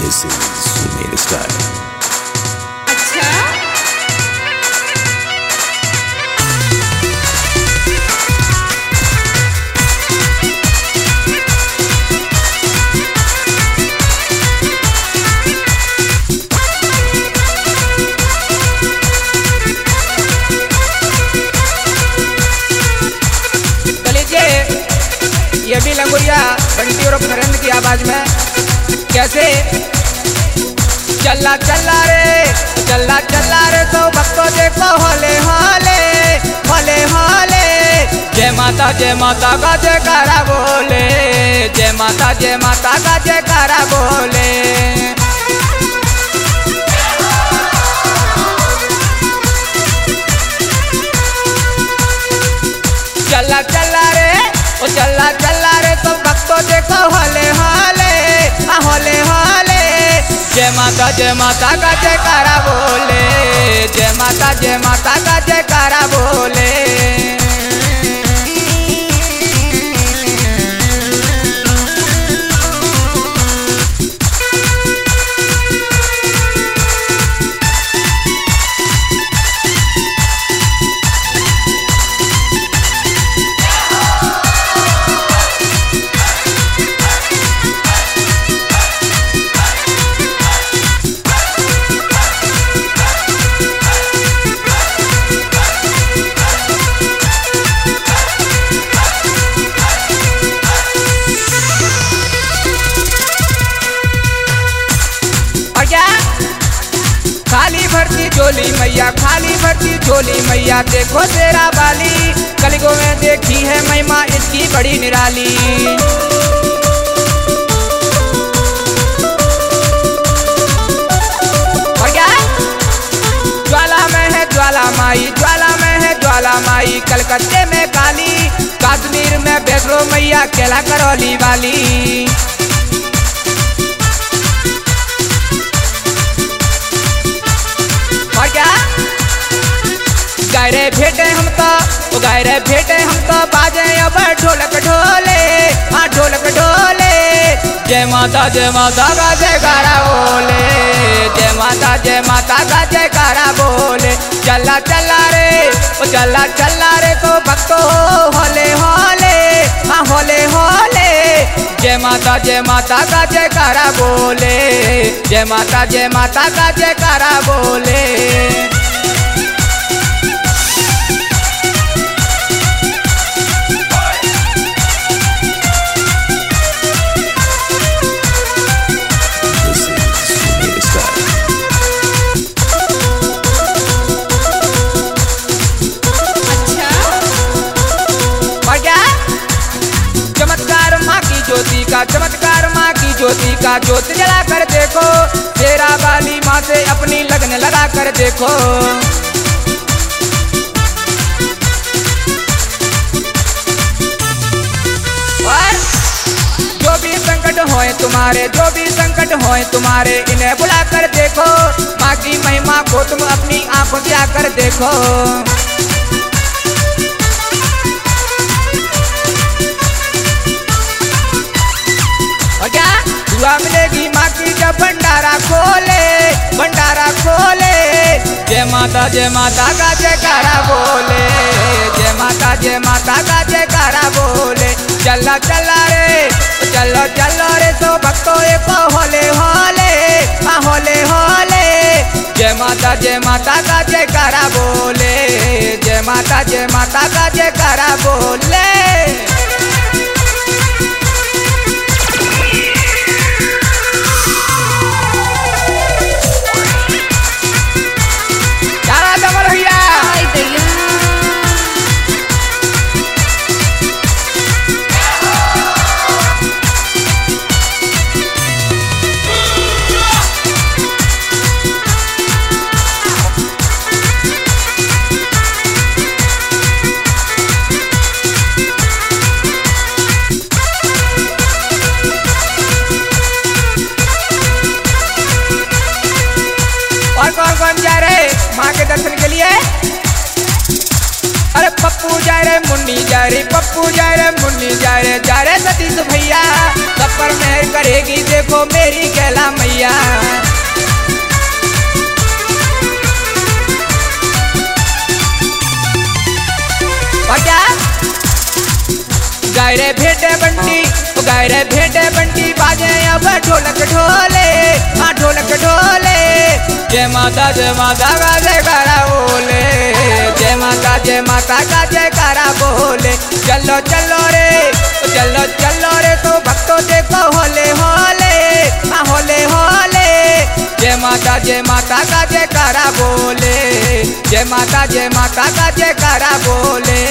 This is Sumir Style. अच्छा ये भी लंगुरिया बंटी और फरंद की आवाज़ में कैसे चल्ला चल्ला रे चल्ला चल्ला रे तो भक्तों देखो, होले होले होले होले। जय माता जय माता का जयकारा बोले। जय माता जय माता का जयकारा बोले। चला चला रे, ओ चला चला रे तो भक्तों देखो, होले माता जय माता का जयकारा बोले जय माता जय माता का जयकारा बोले। भरती झोली मैया खाली भरती झोली मैया देखो तेरा बाली। कलगो में देखी है महिमा, इसकी बड़ी निराली। ज्वाला में है ज्वाला माई, ज्वाला में है ज्वाला माई, कलकत्ते में काली। कश्मीर में बेगरो मैया, केला करौली वाली। क्या गायरे भेटे हम तो गायरे भेटे हम तो बाजे अब ढोलक ढोले हाँ ढोलक ढोले। जय माता जय माता का जयकारा बोले, जय माता जय माता का जयकारा बोले। चला चला रे, ओ चला चला रे तो भक्तो, होले होले हाँ होले होले। जय माता जय माता का जयकारा बोले। जय माता जय माता का जयकारा बोले। का ज्योति जला कर देखो। तेरा वाली माँ से अपनी लगन लगा कर देखो। और जो भी संकट होए तुम्हारे, जो भी संकट होए तुम्हारे, इन्हें बुला कर देखो। माँ की महिमा को तुम अपनी आँखों से आकर देखो। खोले जय माता जय माता का जयकारा बोले। जय माता जय माता का जयकारा बोले। चला चला रे, चलो चलो रे तो भक्तों एक होले होले होले होले। जय माता जय माता का जयकारा बोले। जय माता जय माता का जयकारा बोले। दर्शन के लिए। अरे पप्पू जा रे, मुन्नी जा रे, पप्पू जा रे, मुन्नी जा रे जा रे सतीश भैया। सब पर मेहर करेगी, देखो मेरी कैला मैया। और क्या? गाय रे भेटे बंटी। ओ गाय रे भेटे बंटी बाजे अब ढोलक ढोले हाँ ढोलक ढोले। जय माता जय माता का जयकारा बोले, जय माता जय माता का जयकारा बोले। चलो चलो रे, चलो चलो रे तो भक्तों देखो होले होले हाँ होले होले। जय माता जय माता का जयकारा बोले, जय माता जय माता का जयकारा बोले।